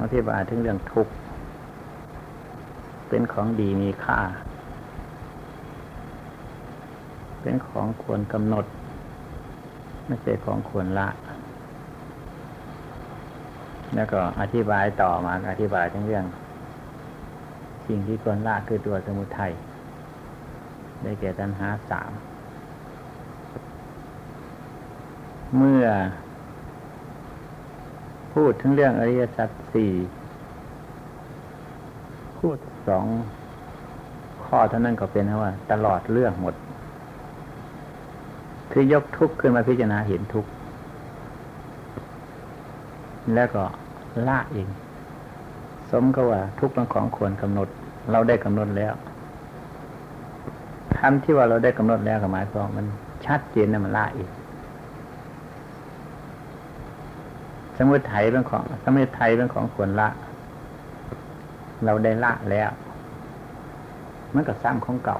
อธิบายถึงเรื่องทุกข์เป็นของดีมีค่า เป็นของควรกำหนด ไม่ใช่ของควรละ แล้วก็อธิบายต่อมาอธิบายถึงเรื่อง สิ่งที่ควรละคือตัวสมุทัยได้แก่ตัณหาสามเมื่อ พูดถึงเรื่องอริยสัจสี่พูดสองข้อเท่านั้นก็เป็นว่า ตลอดเรื่องหมด คือยกทุกข์ขึ้นมาพิจารณาเห็นทุกข์แล้วก็ละเอง สมก็ว่าทุกข์เป็นของควรกำหนด เราได้กำหนดแล้วคำที่ว่าเราได้กำหนดแล้วก็หมายความมันชัดเจนนะมันละเองส มุทัยเป็นของ สมุทัยเป็นของควรละ เราได้ละแล้วมันก็ซ้ำของเก่า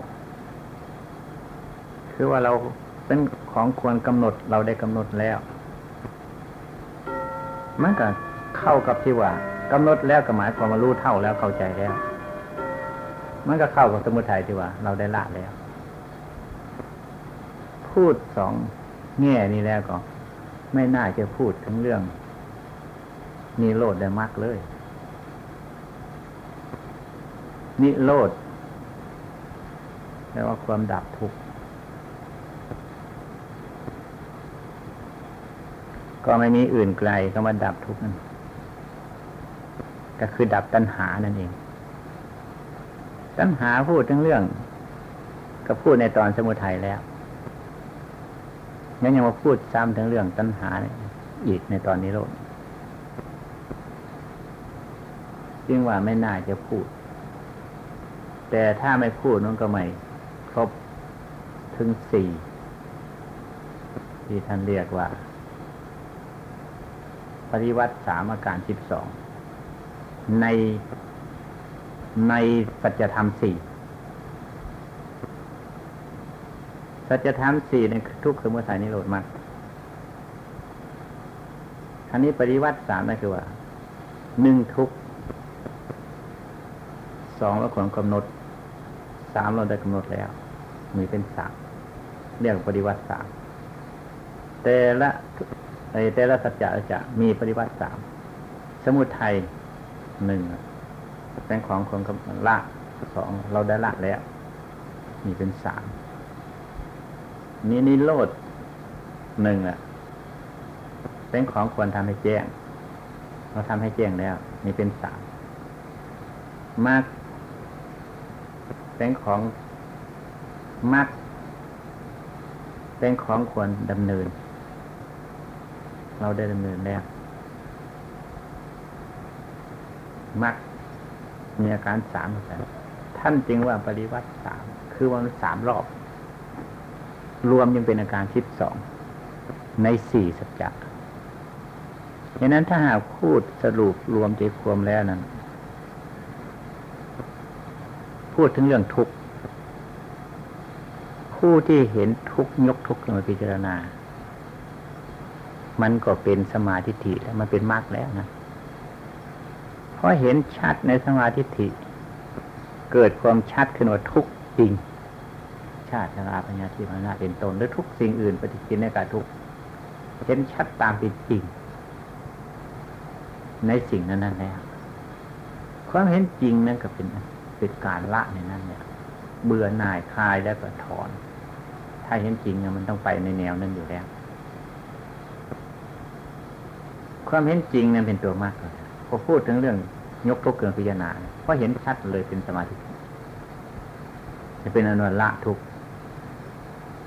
คือว่าเราเป็นของควรกำหนดเราได้กำหนดแล้วมันก็เข้ากับที่ว่ากำหนดแล้วก็หมายความว่ารู้เท่าแล้วเข้าใจแล้ว มันก็เข้ากับสมุทัยที่ว่า เราได้ละแล้ว พูดสองแง่นี้แล้วก็ ไม่น่าจะพูดถึงเรื่อง นิโรธได้มากเลย นิโรธแปลว่าความดับทุกข์ก็ไม่มีอื่นไกลก็มาดับทุกข์นั่นก็คือดับตัณหานั่นเอง ตัณหาพูดถึงเรื่อง ก็พูดในตอนสมุทัยแล้วยังยังมาพูดซ้ำถึงเรื่องตัณหาอีกในตอนนี้โลด จึงว่าไม่น่าจะพูด แต่ถ้าไม่พูดนั่นก็ไม่ครบถึงสี่ที่ท่านเรียกว่า ปฏิวัติสามอาการสิบสองในในสัจธรรมสี่สัจธรรมสี่ในทุกขมุทัยนิโรธมากอันนี้ปฏิวัติสามนั่นคือว่าหนึ่งทุก สองเราควรกำหนดสามเราได้กำหนดแล้ว มีเป็นสามเรียกปฏิวัติสามแต่ละแต่ละสัจจะจะมีปฏิวัติสามสมุทัยหนึ่งเป็นของคนละสองเราได้ละแล้ว มีเป็นสามนี่นิโรธหนึ่งอะ เป็นของควรทำให้แจ้ง เราทำให้แจ้งแล้ว นี่เป็นสามมาก เป็นของมัก เป็นของควรดำเนิน เราได้ดำเนินแล้วมักมีอาการสามแต่ท่านจึงว่าปริวัติสามคือวันสามรอบ รวมยังเป็นอาการสิบสองในสี่สัจจะดังนั้นถ้าหากพูดสรุปรวมใจความแล้วนั้น พูดถึงเรื่องทุกข์ผู้ที่เห็นทุกข์ยกทุกข์มาพิจารณา มันก็เป็นสมาธิิแล้วมันเป็นมรรคแล้วนะเพราะเห็นชัดในสมาธิิเกิดความชัดขึ้นว่าทุกจริง ชาตินาปัญญาที่พนาเป็นตนหรือทุกสิ่งอื่นปฏิกินในการทุกเห็นชัดตามเป็นจริง ในสิ่งนั้นนั่นแล้วความเห็นจริงนั่นก็เป็น เป็นการละในนั้นเนี่ย เบื่อหน่ายคลายแล้วก็ถอน ถ้าเห็นจริงเนี่ยมันต้องไปในแนวนั้นอยู่แล้ว ความเห็นจริงนั้นเป็นตัวมากเลยพอพูดถึงเรื่องยกทุกเกินพิจารณาเพราะเห็นชัดเลยเป็นสมาธิจะเป็นอนุละทุก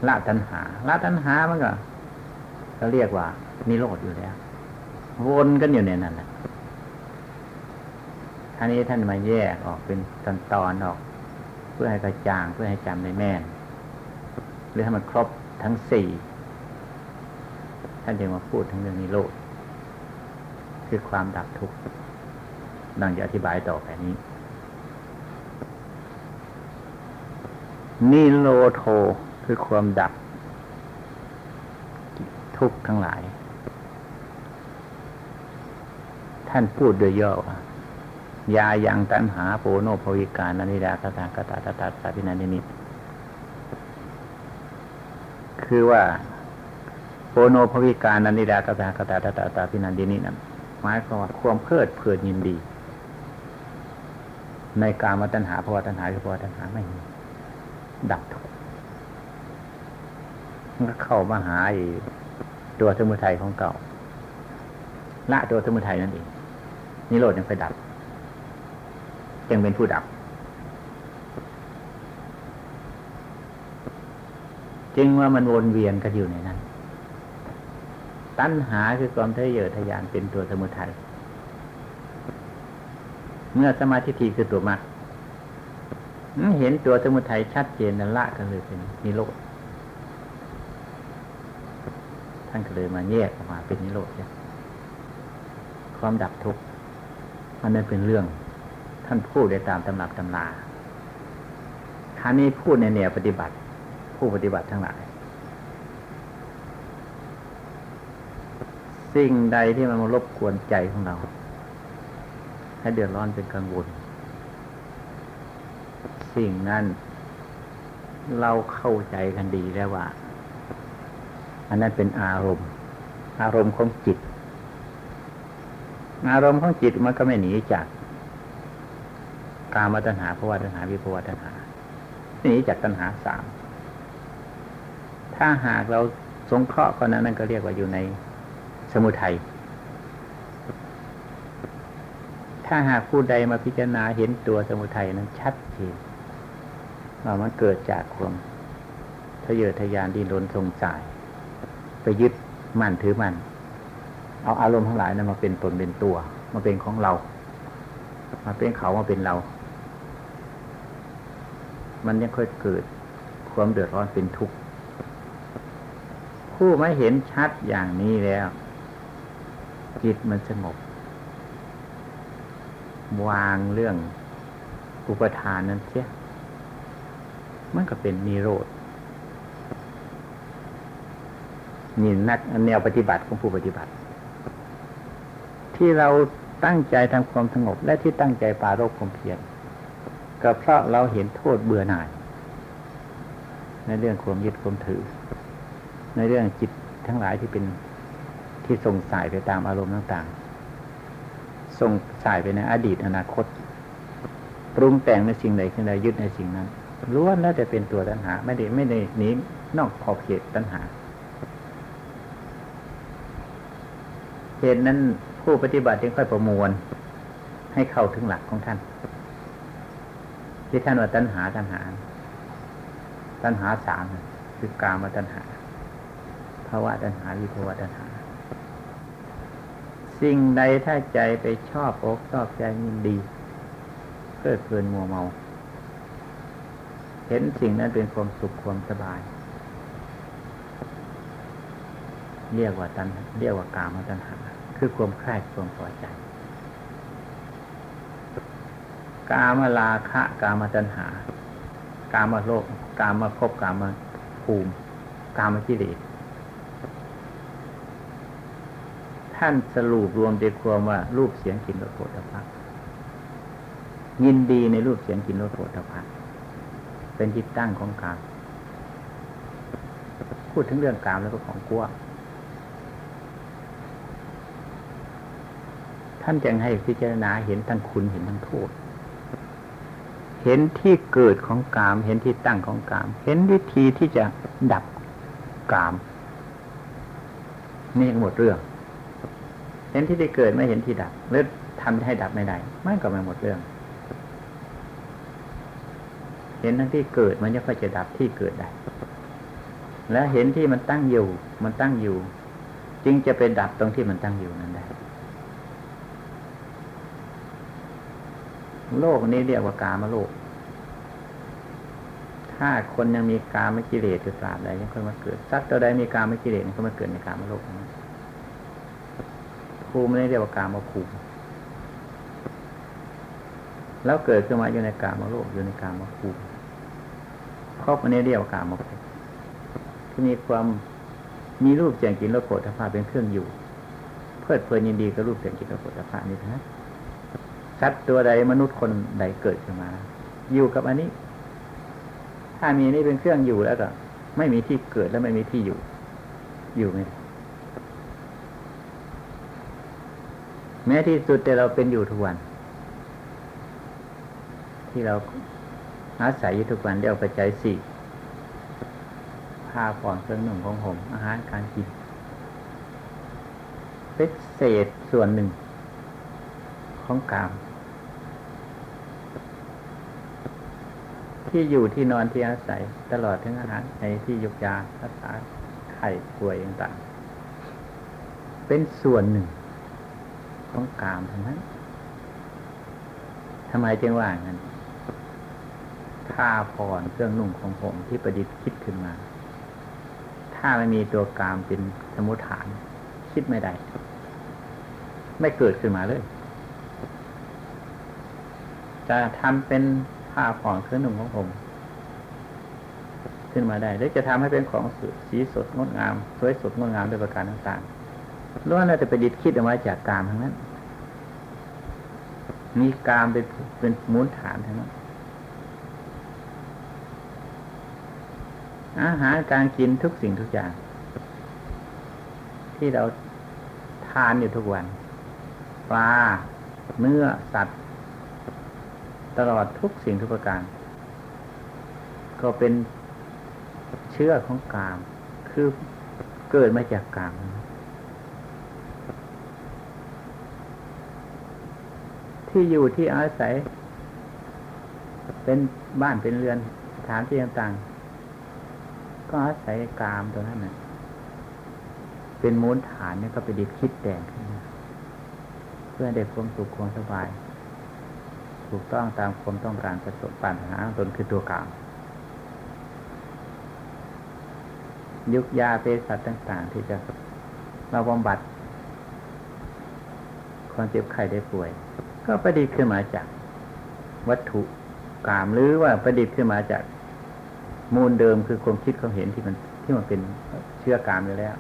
ละตัณหา ละตัณหามันก็ ก็เรียกว่านิโรธอยู่แล้ว วนกันอยู่ในนั้นแหละ ท่านี้ท่านมาแยกออกเป็นตอนตอนออก เพื่อให้กระจ่างเพื่อให้จำได้แม่น หรือให้มันครบทั้งสี่ท่านจึงมาพูดถึงเรื่องนิโรธคือความดับทุกข์ดังจะอธิบายต่อไปนี้ นิโรโทคือความดับ ทุกข์ทั้งหลาย ท่านพูดโดยย่อ ยายังตันหาโปโนภวิการนันิดาคตากตาตาตาสาพินันนิตคือว่าโปโนภวิการนันิดากตากตาตาตาตาพินันดินินั้นหมายความว่าความเพลิดเพลินยินดี ในการมาตัณหาภาวะตัณหาหรือภาวะตัณหาไม่มีดับทุกก็เข้ามาหาตัวสมุทัยของเก่าละตัวสมุทัยนั่นเองนิโรธยังไปดับ ยังเป็นผู้ดับ จึงว่ามันวนเวียนกันอยู่ในนั้น ตัณหาคือความทะเยอทะยานเป็นตัวสมุทัย เมื่อสมาธิทีคือตัวมรรคเห็นตัวสมุทัยชัดเจนนั่นละกันเลยเป็นนิโรธท่านก็เลยมาแยกออกมาเป็นนิโรธเนี่ยความดับทุกข์มันนั่นเป็นเรื่อง ท่านพูดได้ตามตำรับตำราท่านนี้พูดในแนวปฏิบัติ ผู้ปฏิบัติทั้งหลายสิ่งใดที่มันมารบกวนใจของเรา ให้เดือดร้อนเป็นกังวล สิ่งนั้นเราเข้าใจกันดีแล้วว่า อันนั้นเป็นอารมณ์ อารมณ์ของจิต อารมณ์ของจิตมันก็ไม่หนีจาก กามตัณหาภาวะตัณหาวิภวะตัณหานี้จากตัณหาสามถ้าหากเราสงเคราะห์ก็นั้นนั่นก็เรียกว่าอยู่ในสมุทัยถ้าหากผู้ใดมาพิจารณาเห็นตัวสมุทัยนั้นชัดเจนว่ามันเกิดจากความทะเยอทะยานดิ้นรนทรงสาย ไปยึดมั่นถือมั่นเอาอารมณ์ทั้งหลายนั้นมาเป็นตนเป็นตัว มาเป็นของเรา มาเป็นเขามาเป็นเรา มันยังค่อยเกิดความเดือดร้อนเป็นทุกข์ ผู้ไม่เห็นชัดอย่างนี้แล้ว จิตมันสงบ วางเรื่องอุปทานนั้นเสียมันก็เป็นนิโรธนี่นักแนวปฏิบัติของผู้ปฏิบัติ ที่เราตั้งใจทำความสงบและที่ตั้งใจปาโรคความเพียร ก็เพราะเราเห็นโทษเบื่อหน่าย ในเรื่องความยึดความถือ ในเรื่องจิตทั้งหลายที่เป็นที่ส่งสายไปตามอารมณ์ต่างๆ ส่งสายไปในอดีตอนาคต ปรุงแต่งในสิ่งใดสิ่งใดยึดในสิ่งนั้นล้วนแล้วจะเป็นตัวตัณหา ไม่ได้ไม่ได้หนีนอกขอบเขตตัณหาเหตุนั้นผู้ปฏิบัติจึงค่อยประมวลให้เข้าถึงหลักของท่าน ที่ท่านว่าตัณหาตัณหา ตัณหาสามคือกามาตัณหาภาวะตัณหาวิภาวะตัณหา สิ่งใดถ้าใจไปชอบอกชอบใจยินดีเพื่อเพลินมัวเมา เห็นสิ่งนั้นเป็นความสุขความสบาย เรียกว่าตันเรียกว่ากามาตัณหา คือความคลายความพอใจ กามลาคะ กามตัณหา กามโลก กามภพกามภูมิ กามกิเลสท่านสรุปรวมใจความว่ารูปเสียงกลิ่นรสโผฏฐัพยินดีในรูปเสียงกลิ่นรสโผฏฐัพเป็นจิตตั้งของกามพูดถึงเรื่องกามแล้วก็ของกลัวท่านจึงให้พิจารณาเห็นทั้งคุณเห็นทั้งโทษ เห็นที่เกิดของกาม เห็นที่ตั้งของกาม เห็นวิธีที่จะดับกาม นี่หมดเรื่อง เห็นที่ได้เกิดไม่เห็นที่ดับหรือทำให้ดับไม่ได้มันก็ไม่หมดเรื่อง เห็นทั้งที่เกิดมันจะค่อยจะดับที่เกิดได้ และเห็นที่มันตั้งอยู่ มันตั้งอยู่ จึงจะไปดับตรงที่มันตั้งอยู่นั้นได้ โลกนี้เรียกว่ากามโลก ถ้าคนยังมีกามกิเลสอยู่ตราบใดยังค่อยมาเกิดสัตว์ตัวใดมีกามกิเลสก็มาเกิดในกามโลกนั้ภูมิไม่ได้เรียกว่ากามภูมิแล้วเกิดขึ้นมาอยู่ในกามโลกอยู่ในกามภูมิครอบอันนี้เรียกว่ากามภูมิที่มีความมีรูปเสียงกลิ่นรสโผฏฐัพพะเป็นเครื่องอยู่ เพลิดเพลินยินดีกับรูปเสียงจิตกับผลิภัณฑ์นี่นะ สัตว์ตัวใดมนุษย์คนใดเกิดขึ้นมา อยู่กับอันนี้ ถ้ามีนี่เป็นเครื่องอยู่แล้วก็ ไม่มีที่เกิดและไม่มีที่อยู่ อยู่ไหมแม้ที่สุดแต่เราเป็นอยู่ทุกวัน ที่เราอาศัยอยู่ทุกวันเดียวปัจจัยสี่ผ้าผ่อนเครื่องหนุ่งของผม อาหารการกินเป็นเศษส่วนหนึ่ง ของกาม ที่อยู่ที่นอนที่อาศัย ตลอดถึงอาหารในที่ยุกยารักษาไข้ป่วยต่างๆ เป็นส่วนหนึ่งของกามทั้งนั้นทำไมจึงว่างั้นผ้าผ่อนเครื่องนุ่งของผมที่ประดิษฐ์คิดขึ้นมา ถ้าไม่มีตัวกามเป็นสมุทฐาน คิดไม่ได้ ไม่เกิดขึ้นมาเลย จะทำเป็น ผ้าผ่อนเครื่องนุ่งของผมขึ้นมาได้หรือจะทำให้เป็นของสีสดงดงาม สวยสดงดงามด้วยประการต่างๆล้วนน่าจะไปดิดคิดออกมาจากกามทั้งนั้น มีกามเป็นเป็นมูลฐานทั้งนั้นอาหารการกินทุกสิ่งทุกอย่าง ที่เราทานอยู่ทุกวัน ปลา เนื้อสัตว์ ตลอดทุกสิ่งทุกประการ ก็เป็นเชื้อของกาม คือเกิดมาจากกามที่อยู่ที่อาศัย เป็นบ้านเป็นเรือนสถานที่ต่างๆ ก็อาศัยกามตัวนั้นนะเป็นมูลฐานเนี่ยก็ไปดิบคิดแต่งเพื่อได้ความสุขความสบาย ถูกต้องตามความต้องการประสบปัญหาตนคือตัวกามยุกยาเภสัชต่าง ๆ ที่จะมาบำบัดความเจ็บไข้ได้ป่วย ก็ประดิษฐ์ขึ้นมาจากวัตถุกามหรือว่าประดิษฐ์ขึ้นมาจากมูลเดิมคือความคิดความเห็นที่มันที่มันเป็นเชื่อการอยู่แล้ว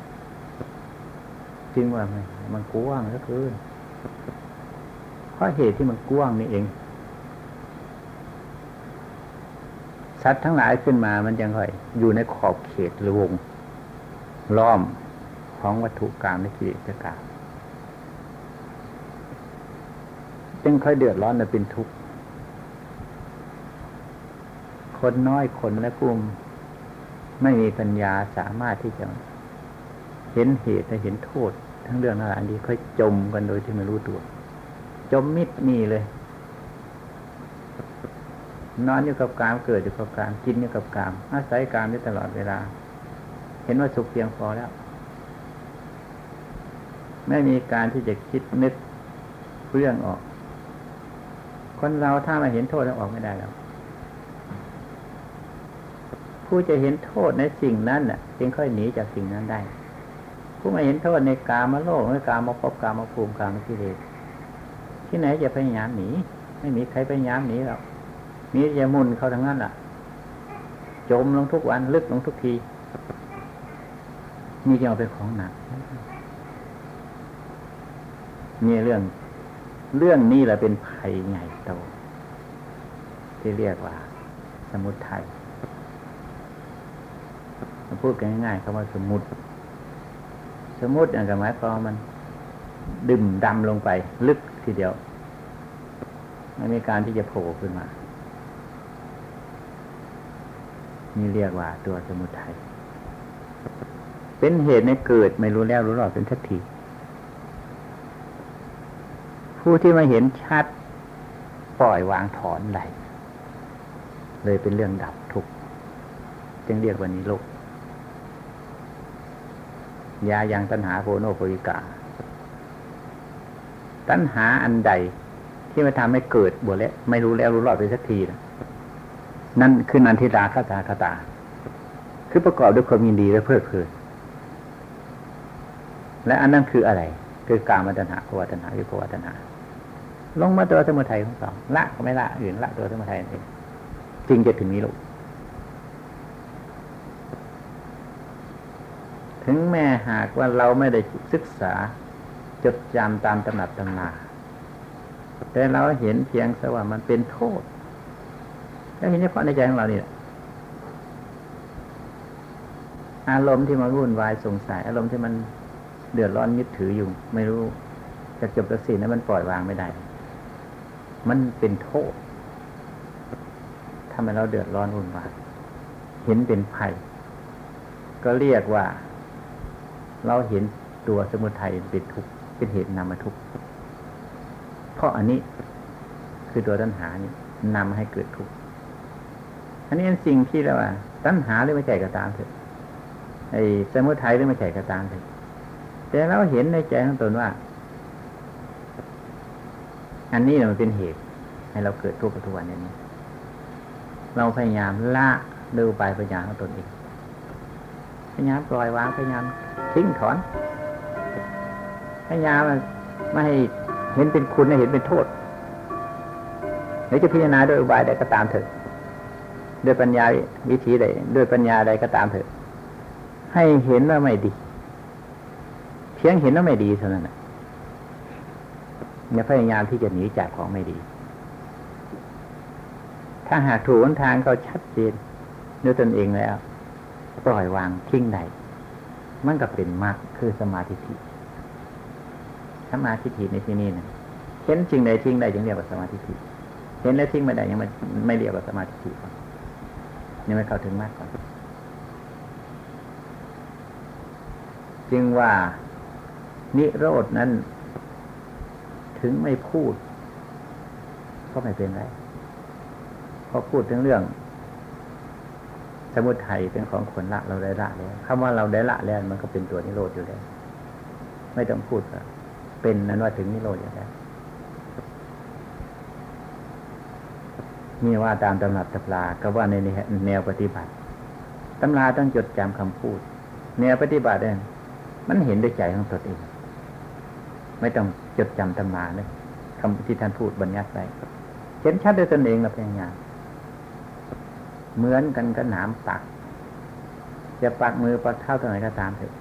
จึงว่ามันมันกว้างก็คือเพราะเหตุที่มันกว้างนี่เอง สัตว์ทั้งหลายขึ้นมา มันยังค่อยอยู่ในขอบเขตหรือวงล้อมของวัตถุกรรมในกิเลสกรรมจึงค่อยเดือดร้อนและเป็นทุกข์ คนน้อยคนและกลุ่มไม่มีปัญญาสามารถที่จะเห็นเหตุและเห็นโทษ ทั้งเรื่องอะไรนี้ค่อยจมกันโดยที่ไม่รู้ตัว จมมิดมีเลย นอนอยู่กับกาม เกิดอยู่กับกาม กินอยู่กับกาม อาศัยกามได้ตลอดเวลา เห็นว่าสุขเพียงพอแล้ว ไม่มีการที่จะคิดนึกเรื่องออก คนเราถ้ามาเห็นโทษแล้วออกไม่ได้แล้ว ผู้จะเห็นโทษในสิ่งนั้นน่ะจึงค่อยหนีจากสิ่งนั้นได้ ผู้มาเห็นโทษในกามาโลกในกามาพบกามาภูมิกามากิเลสที่ไหนจะพยายามหนี ไม่มีใครพยายามหนีหรอก มีจะมุนเขาทั้งนั้นล่ะ จมลงทุกวันลึกลงทุกที นี่จะเอาเป็นของหนักนี่เรื่อง เรื่องนี้แหละเป็นภัยใหญ่โตที่เรียกว่า สมุทัยพูดกันง่ายๆคำว่าสมุติสมุติอย่างกับหมายความมัน ดื่มดำลงไป ลึกทีเดียวไม่มีการที่จะโผล่ขึ้นมา นี่เรียกว่าตัวสมุทัยเป็นเหตุในเกิดไม่รู้แล้วรู้หรอดเป็นทักทีผู้ที่มาเห็นชัดปล่อยวางถอนไหลเลยเป็นเรื่องดับทุกจึงเรียกว่านี้โลกยายังตัณหาโพโนโพยิกา ตัณหาอันใดที่มาทำให้เกิดบวชแล้วไม่รู้แล้วรู้รอดไปสักทีนะ นั่นคือนันทิราคาตาคาตา คือประกอบด้วยความยินดีและเพลิดเพลินและอันนั้นคืออะไร คือการมาตัณหาภวตัณหาวิภวตัณหาลงมาตัวสมุทัยของสองละก็ไม่ละอื่นละตัวสมุทัยเองจึงจะถึงนี้ลูกถึงแม้หากว่าเราไม่ได้ศึกษาจดจำตามตำหนักตำนาแต่เราเห็นเพียงสว่ามันเป็นโทษ แล้วเห็นเฉพาะในใจของเรานี่แหละอารมณ์ที่มาวุ่นวายสงสัย อารมณ์ที่มันเดือดร้อนยึดถืออยู่ ไม่รู้จะจบจะสิ้นนั้นมันปล่อยวางไม่ได้ มันเป็นโทษทำให้เราเดือดร้อนวุ่นวายเห็นเป็นภัย ก็เรียกว่า เราเห็นตัวสมุทัยเป็นทุกข์เป็นเหตุนำมาทุกข์เพราะอันนี้คือตัวตัณหานี่นำให้เกิดทุกข์ อันนี้เป็นสิ่งที่เรียกว่าตัณหาหรือไม่ใช่ก็ตามเถอะไอ้สมุทัยหรือไม่ใช่ก็ตามเถอะแต่เราเห็นในใจของตนว่า อันนี้มันเป็นเหตุ ให้เราเกิดทุกข์ทุกวันนี้ เราพยายามละดูไปพยายามของตนเองพยายามปล่อยวางพยายามทิ้งถอนพยายามไม่ให้เห็นเป็นคุณให้เห็นเป็นโทษหรือจะพิจารณาด้วยอุบายใดก็ตามเถอะ ด้วยปัญญาวิธีใดด้วยปัญญาใดก็ตามเถอะ ให้เห็นว่าไม่ดีเพียงเห็นว่าไม่ดีเท่านั้นแหละอย่าพยายามที่จะหนีจากของไม่ดี ถ้าหากถูกทางเขาชัดเจนด้วยตนเองแล้ว ปล่อยวางทิ้งใดมันก็เป็นมรรคคือสมาธิสมาธิในที่นี้นะเห็นจริงใดทิ้งใดยังเรียกว่าสมาธิเห็นแล้วทิ้งไม่ได้ยังไม่ไม่เรียกว่าสมาธิ นี่ไม่เข้าถึงมากก่อน จึงว่านิโรดนั้น ถึงไม่พูด ก็ไม่เป็นไรพอพูดถึงเรื่อง สมุทัยเป็นของคนละเราได้ละแล้วคำว่าเราได้ละแล้วมันก็เป็นตัวนิโรธอยู่แล้ว ไม่ต้องพูดเป็นนั้นว่าถึงนิโรธอยู่แล้ว นี่ว่าตามตำรับตำราก็ว่าในแนวปฏิบัติตำราต้องจดจำคำพูด แนวปฏิบัติเนี่ยมันเห็นด้วยใจของตนเอง ไม่ต้องจดจำตำราเลยคำที่ท่านพูดบัญญัติไปเห็นชัดด้วยตนเองเราพยายามเหมือนกันกับหนามปัก จะปักมือปักเท้าตัวไหนก็ตามเถอะ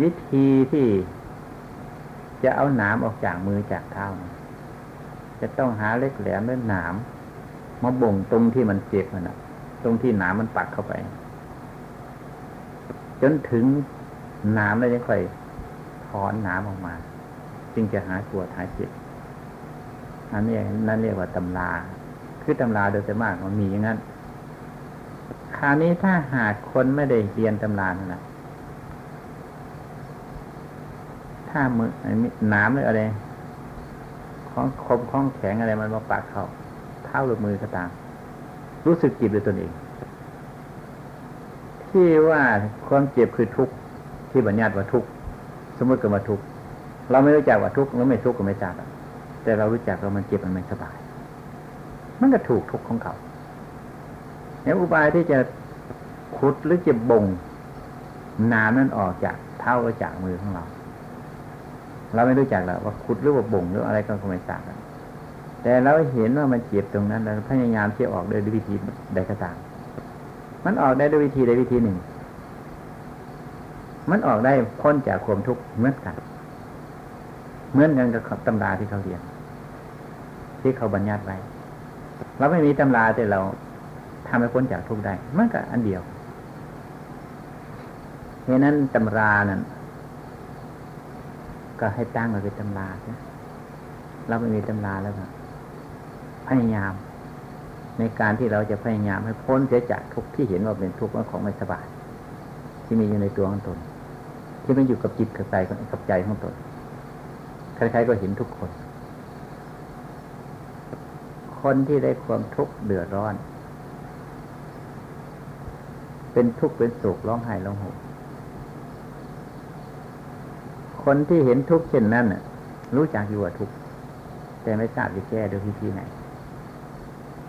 วิธีที่จะเอาหนามออกจากมือจากเท้า จะต้องหาเล็กแหลมด้วยหนามมาบ่งตรงที่มันเจ็บมันะตรงที่หนามมันปักเข้าไป จนถึงหนามแล้วยังค่อยถอนหนามออกมา จึงจะหาปวดหายเจ็บอันนี้นั่นเรียกว่าตำรา คือตำราโดยส่วนมากมันมีอย่างนั้นคราวนี้ถ้าหากคนไม่ได้เรียนตำรานะถ้ามือน้ำหรืออะไร ของคมของแข็งอะไรมันมาปากเขาเท้าหรือมือก็ตาม รู้สึกจิบด้วยตนเอง ที่ว่าความเจ็บคือทุกข์ที่บัญญัติว่าทุกข์สมมติเก็มาทุกข์เราไม่รู้จักว่าทุกข์แล้วไม่ทุกข์ก็ไม่จักแต่เรารู้จักว่ามันเจ็บมันไม่สบาย มันก็ถูกทุกข์ของเขาเนี่ยอุบายที่จะขุดหรือจะบ่งน้ำนั้นออกจากเท้าหรือจากมือของเรา เราไม่รู้จักหรอกว่าขุดหรือว่าบ่งหรืออะไรก็ไม่ทราบแต่เราเห็นว่ามันเจ็บตรงนั้นเราพยายามที่ออกโดยวิธีใดก็ตามมันออกได้ด้วยวิธีใดวิธีหนึ่ง มันออกได้พ้นจากความทุกข์เหมือนกัน เหมือนกันกับตำราที่เขาเรียน ที่เขาบัญญัติไว้ เราไม่มีตำราแต่เราทำให้พ้นจากทุกข์ได้ มันก็อันเดียวเพราะนั้นตำรานั้น ก็ให้ตั้งมาเป็นตำราเราไม่มีตำราแล้วก็พยายาม ในการที่เราจะพยายามให้พ้นเสียจากทุกที่เห็นว่าเป็นทุกข์ของไม่สบาย ที่มีอยู่ในตัวของตน ที่มันอยู่กับจิตกับใจกับใจของตนใครๆก็เห็นทุกคน คนที่ได้ความทุกข์เดือดร้อน เป็นทุกข์เป็นโศกร้องไห้ร้องโห คนที่เห็นทุกข์เช่นนั้นรู้จักอยู่ว่าทุกข์แต่ไม่ทราบจะแก้โดยวิธีไหน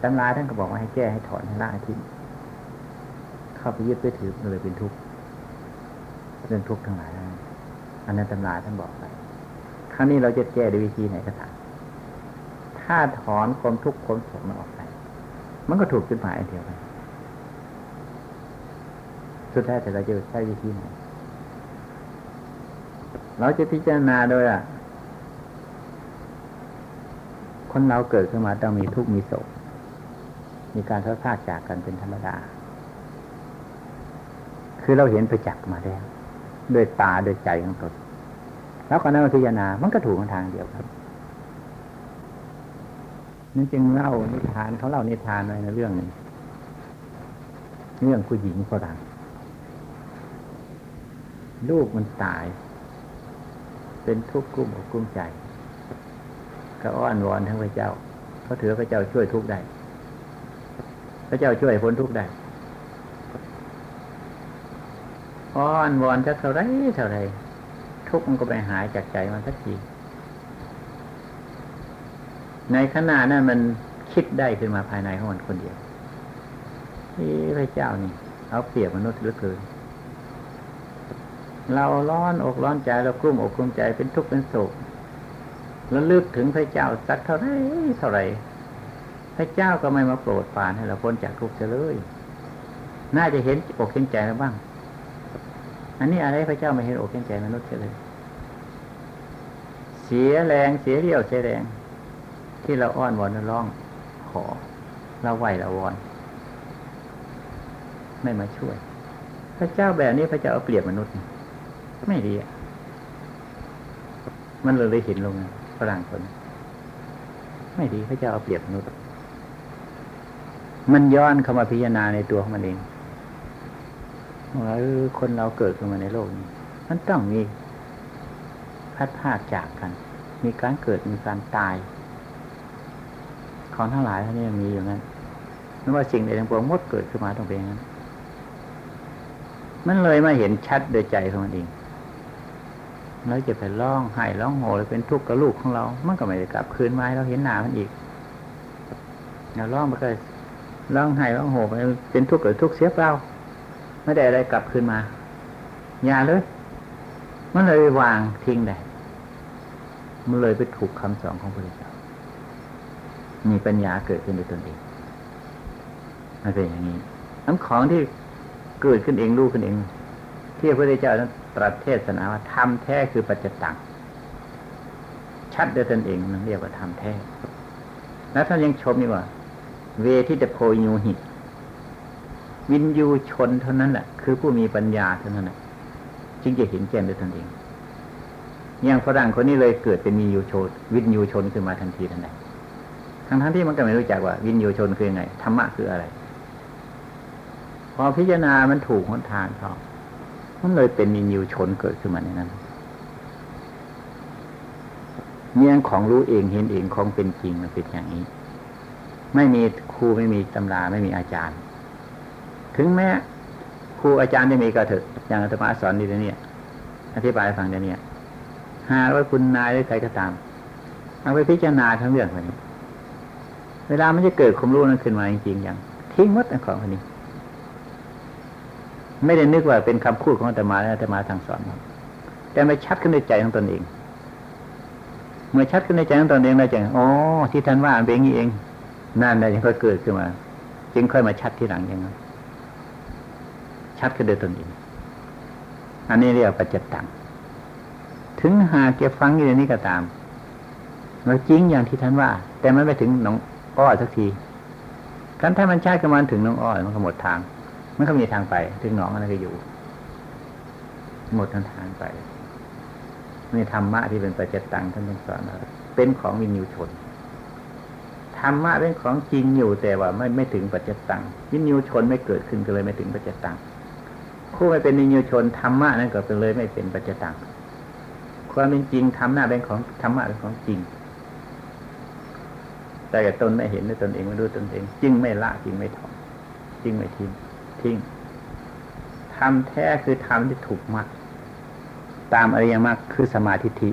ตำราท่านก็บอกว่าให้แก้ให้ถอนให้ละทิ้งเข้าไปยึดไปถือเลยเป็นทุกข์เรื่องทุกข์ทั้งหลายอันนั้นตำราท่านบอกไปครั้งนี้เราจะแก้ด้วยวิธีไหนก็ตามถ้าถอนความทุกข์ความโศกมันออกไป มันก็ถูกจุดหมายเดียวกันสุดท้ายแต่เราจะใช้วิธีไหน เราจะพิจารณาโดยอะ คนเราเกิดขึ้นมาต้องมีทุกข์มีโศก มีการพัดพากจากกันเป็นธรรมดา คือเราเห็นไปจักมาแล้วด้วยตาด้วยใจของตนแล้วก็นั่งพิจารณา มันก็ถูกทางเดียวครับนั่นจึงเล่านิทานเขาเล่านิทานไว้ในเรื่องนี้เรื่องผู้หญิงฝรั่งลูกมันตาย เป็นทุกข์กุ้มอกกุ้มใจก็อ้อนวอนทั้งพระเจ้าเขาถือพระเจ้าช่วยทุกข์ได้ พระเจ้าช่วยพ้นทุกข์ได้อ้อนวอนจะเท่าไรเท่าไรทุกข์มันก็ไปหายจากใจมันสักทีในขณะนั้นมันคิดได้ขึ้นมาภายในของมันคนเดียวที่พระเจ้านี่ เอาเปรียบมนุษย์เหลือเกิน เราร้อนอกร้อนใจเรากลุ้มอกกลุ้มใจเป็นทุกข์เป็นโศกแล้วลึกถึงพระเจ้าสักเท่าไรเท่าไรพระเจ้าก็ไม่มาโปรดปานให้เราพ้นจากทุกข์เลย น่าจะเห็นอกเห็นใจเราบ้าง อันนี้อะไรพระเจ้าไม่เห็นอกเห็นใจมนุษย์เลย เสียแรงเสียเรี่ยวเสียแรง ที่เราอ้อนวอนร้อง ขอ เราไหวเราวอน ไม่มาช่วย พระเจ้าแบบนี้พระเจ้าเอาเปรียบมนุษย์ ไม่ดีอะ มันเลยเลยเห็นลงฝรั่งคน ไม่ดีพระจ้าเอาเปรียบมนุษย์มันย้อนเข้ามาพิจารณาในตัวของมันเองว่าเออคนเราเกิดขึ้นมาในโลกนี้ มันต้องมีพัดพาจากกัน มีการเกิดมีการตาย ของทั้งหลายท่านนี้มีอยู่นั้นไม่ว่าสิ่งใดทั้งปวงมดเกิดขึ้นมาต้องเป็นอย่างนั้น มันเลยมาเห็นชัดโดยใจของมันเอง เราจะไปร้องไห้ร้องโหยเป็นทุกข์กับลูกของเรา มันก็ไม่ได้กลับคืนมาเราเห็นหน้ามันอีกเราร้องไปก็ร้องไห้ร้องโหไปเป็นทุกข์กับทุกข์เสียเปล่าไม่ได้อะไรกลับคืนมาอย่าเลยมันเลยวางทิ้งได้มันเลยไปถูกคำสอนของพระเจ้ามีปัญญาเกิดขึ้นในตนเองมันเป็นอย่างนี้ทั้งของที่เกิดขึ้นเองรู้ขึ้นเอง ที่พระพุทธเจ้า ตรัสเทศนาว่าธรรมแท้คือปัจจตังชัดด้วยตนเองนั่นเรียกว่าธรรมแท้ แล้วท่านยังชมอีกว่า เวทิตโพยูหิ วินยูชนเท่านั้นแหละคือผู้มีปัญญาเท่านั้นแหละจึงจะเห็นแจ้งด้วยตนเองอย่างฝรั่งคนนี้เลยเกิดเป็นมียูชน วินยูชนขึ้นมาทันทีทันใดทั้งทั้งที่มันก็ไม่รู้จักว่า วินยูชนคือไงธรรมะคืออะไร พอพิจารณามันถูกหนทางเขา มันเลยเป็นมีนิวชนเกิดขึ้นมาในนั้นเนี่ยของรู้เองเห็นเองของเป็นจริงมันเป็นอย่างนี้ ไม่มีครูไม่มีตำราไม่มีอาจารย์ ถึงแม้ครูอาจารย์จะมีก็เถอะอย่างอาตมาสอนดีเนี่ยอธิบายฟังเดี๋ยวนี้หาว่าคุณนายหรือใครก็ตาม เอาไปพิจารณาทั้งเรื่องคนนี้ เวลามันจะเกิดความรู้นั้นขึ้นมาจริงๆอย่างทิ้งวัดของคนนี้ ไม่ได้นึกว่าเป็นคำพูดของอาตมาแล้วอาตมาทางสอน แต่ไม่ชัดขึ้นในใจของตนเอง เมื่อชัดขึ้นในใจของตนเองแล้วจะอ๋อที่ท่านว่าเป็นอย่างนี้เอง นั่นแหละยังค่อยเกิดขึ้นมา จึงค่อยมาชัดที่หลังอย่างนั้นชัดขึ้นโดยตนเอง อันนี้เรียกปัจจตัง ถึงหาเก็บฟังอยู่ในนี้ก็ตามเราจริงอย่างที่ท่านว่า แต่มันไม่ถึงน้องอ้อสักทีกันถ้ามันชัดขึ้นมาถึงน้องอ้อมันก็หมดทาง มันก็มีทางไป ถึงหนองอะไรก็อยู่ หมดทางทางไปนี่ธรรมะที่เป็นปัจจตังท่านสอนเป็นของวิญญูชนธรรมะเป็นของจริงอยู่แต่ว่าไม่ไม่ถึงปัจจตังวิญญูชนไม่เกิดขึ้นก็เลยไม่ถึงปัจจตังผู้ไม่เป็นวิญญูชนธรรมะนั่นก็เป็นเลยไม่เป็นปัจจตังความเป็นจริงธรรมะเป็นของธรรมะเป็นของจริง แต่ตนไม่เห็นด้วยตนเองไม่รู้ตนเอง จึงไม่ละจึงไม่ถอนจึงไม่ทิ้ง ทิ้งทำแท้คือทำที่ถูกมากตามอริยมรรคคือสมาธิทิ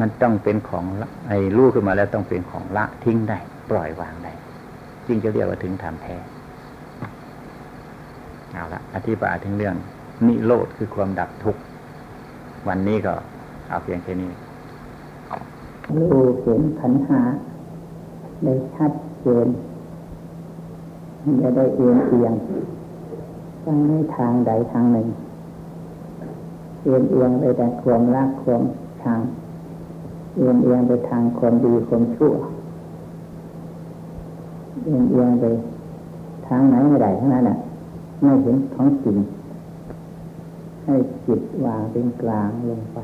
มันต้องเป็นของไอ้รู้ขึ้นมาแล้วต้องเป็นของละทิ้งได้ ปล่อยวางได้จึงจะเรียกว่าถึงธรรมแท้เอาละอธิบายถึงเรื่อง นิโรธคือความดับทุกข์วันนี้ก็เอาเพียงแค่นี้รู้เห็นขันหาได้ชัดเจน จะได้เอียงเอียงไปในทางใดทางหนึ่ง เอียงเอียงไปแต่ความรักความชังเอียงเอียงไปทางความดีความชั่วเอียงเอียงไปทางไหนไม่ได้ทั้งนั้นอะไม่เห็นของจริงให้จิตวางเป็นกลางลงไป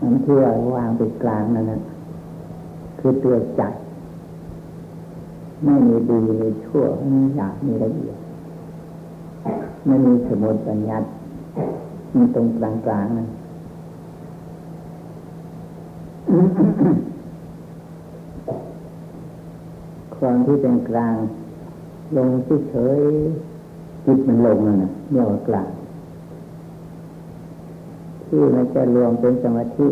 นั่นที่ว่าวางเป็นกลางนั่นนะคือตัวใจ ไม่มีดีมีชั่วไม่มีหยาบมีละเอียดไม่มีสมุดปัญญัติมีตรงกลางกลางนั้นความที่เป็นกลาง ลงเฉยจิตมันลงนั่นนะเรียกว่ากลาง ที่มันจะรวมเป็นสมาธิ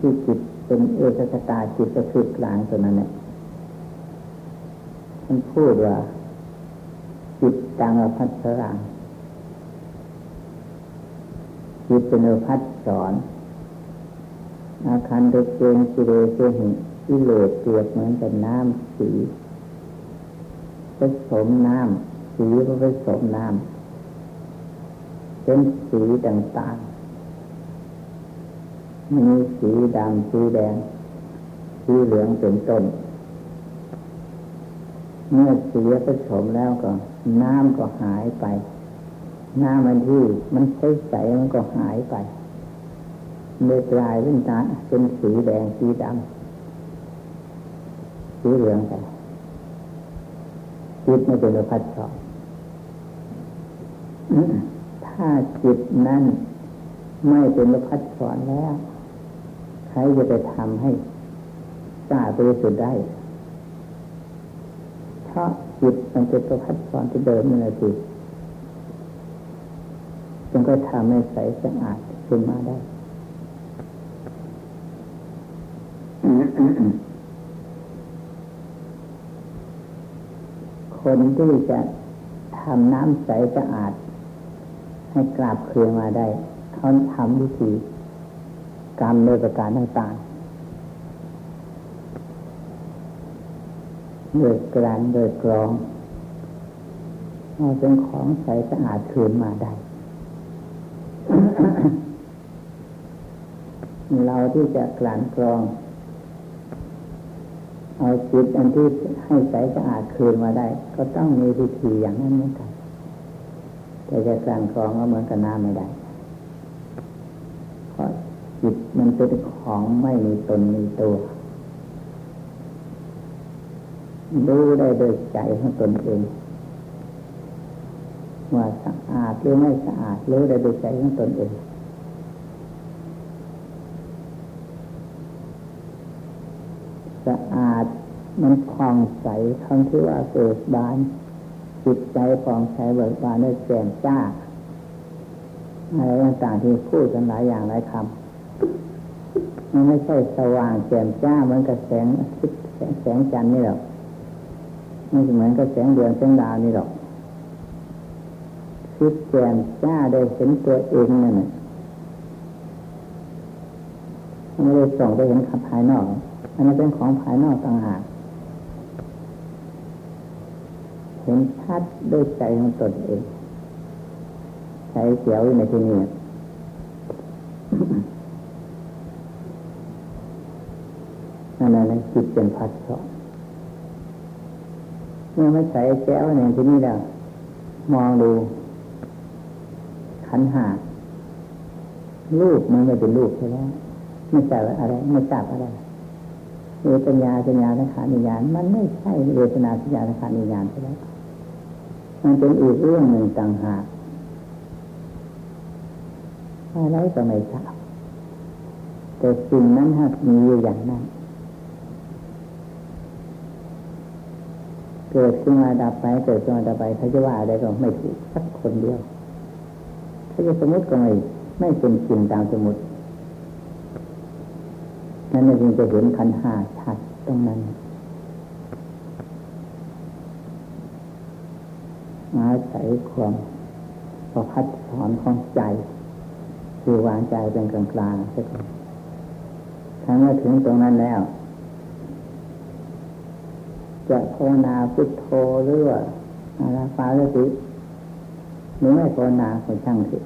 ที่จิตเป็นเอกคตาจิตก็คือกลางตัวนั้นเนี่ยันพูดว่า จิตตังอภัสรังจิตเป็นอภัสสอนอาคารเดเกงสิเรเสหิอิเลสเปรียบเหมือนกับน้ำสีผสมน้ำสีก็ผสมน้ำเป็นสีต่างๆมีสีดำสีแดง สีเหลืองเป็นต้น เมื่อเสียผสมแล้วก็ น้ำก็หายไป น้ำมันที่มันใสใสมันก็หายไปเลยกลายเป็นตาเป็นสีแดงสีดำสีเหลืองไปจิตไม่เป็นพัดสอนถ้าจิตนั้นไม่เป็นพัดสอนแล้ว ใครจะไปทำให้สะอาดบริสุทธิ์ได้ เพราะจิตมันเป็นประพัดสอนที่เดิมนี่แหละจิตจึงก็ทำให้ใสสะอาดขึ้นมาได้คนที่จะทำน้ำใสสะอาด ให้กราบเคืองมาได้ เขาทำวิธีกรรมโดยประการต่างๆ โดยกลางโดยกรองเอาเป็นของใสสะอาดคืนมาได้ เราที่จะกลั่นกรอง เอาจิตอันที่ให้ใสสะอาดคืนมาได้ ก็ต้องมีวิธีอย่างนั้นเหมือนกันแต่จะกลั่นกรองก็เหมือนกับน้ำไม่ได้เพราะจิตมันเป็นของไม่มีตนมีตัว รู้ได้โดยใจของตนเองว่าสะอาดหรือไม่สะอาดรู้ได้โดยใจของตนเองสะอาดมันผ่องใสคำที่ว่าเกิดบานจิตใจผ่องใสเบิกบานด้วยแจ่มจ้าอะไรต่างๆที่พูดกันหลายอย่างหลายคำมันไม่ใช่สว่างแจ่มจ้าเหมือนกับแสงแสงจันทร์นี่หรอก ไม่เหมือนกับแสงเดือนแสงดาวนี่หรอกคิดแจ่มจ้าได้เห็นตัวเองนั่นไม่ได้ส่งไปเห็นขับภายนอก อันนั้นเป็นของภายนอกต่างหากเห็นชัดด้วยใจของตนเองใจเสียวในที่นี้นั่นแหละจิตเป็นพัดสอน เมื่อไม่ใส่แก้วในที่นี้แล้วมองดู ขันหาลูกมันไม่เป็นลูกใช่แล้วไม่ทราบอะไร ไม่ทราบอะไรเวทนาสัญญาสังขารวิญญาณมันไม่ใช่เวทนาสัญญาสังขารวิญญาณใช่ไหมมันเป็นอีกเรื่องหนึ่งต่างหากอะไรก็ไม่ทราบแต่สิ่งนั้นหากมีอยู่อย่างนั้น เกิดขึ้นมาดับไป เกิดขึ้นมาดับไปเขาจะว่าอะไรก็ไม่ถูกสักคนเดียวเขาจะสมมติก็ไม่ไม่เป็นจริงตามสมมตินั่นจึงจะเห็นขันห้าชัดตรงนั้นอาศัยความประพัดสอนของใจ คือวางใจเป็นกลางกลางสักคนถ้าเมื่อถึงตรงนั้นแล้ว จะภาวนาพุทโธหรือว่าอาราฟาหรือสิหรือไม่ภาวนาก็ช่างสิ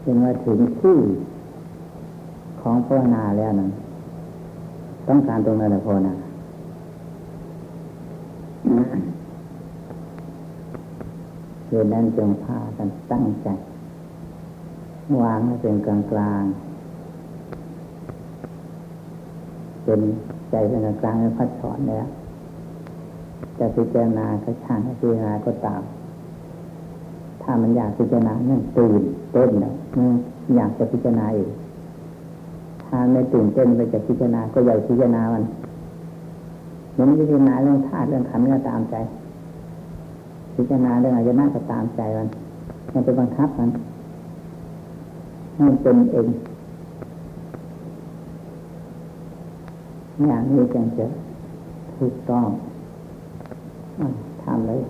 เป็นว่าถึงที่ของภาวนาแล้วนั้นต้องการตรงนั้นแหละภาวนาเรื่องนั้นจงพากันตั้งใจ วางให้เป็นกลางกลางๆเป็น ใจเป็นกลางกลางๆในพัดสอนแล้วจะพิจารณาก็ช่างพิจารณาก็ตาม ถ้ามันอยากพิจารณาเนี่ยตื่นเต้นนะอืมอยากจะพิจารณาอีกถ้าไม่ตื่นเต้นไปจะพิจารณาก็อย่าพิจารณามันเมือนพิจารณาเรื่องธาตุเรื่องขันธ์ก็ตามใจ พิจารณาเรื่องอายนะก็ตามใจมันมันไปบังคับมันให้มันเป็นเอง อย่างนี้จึงจะถูกต้องทำเลย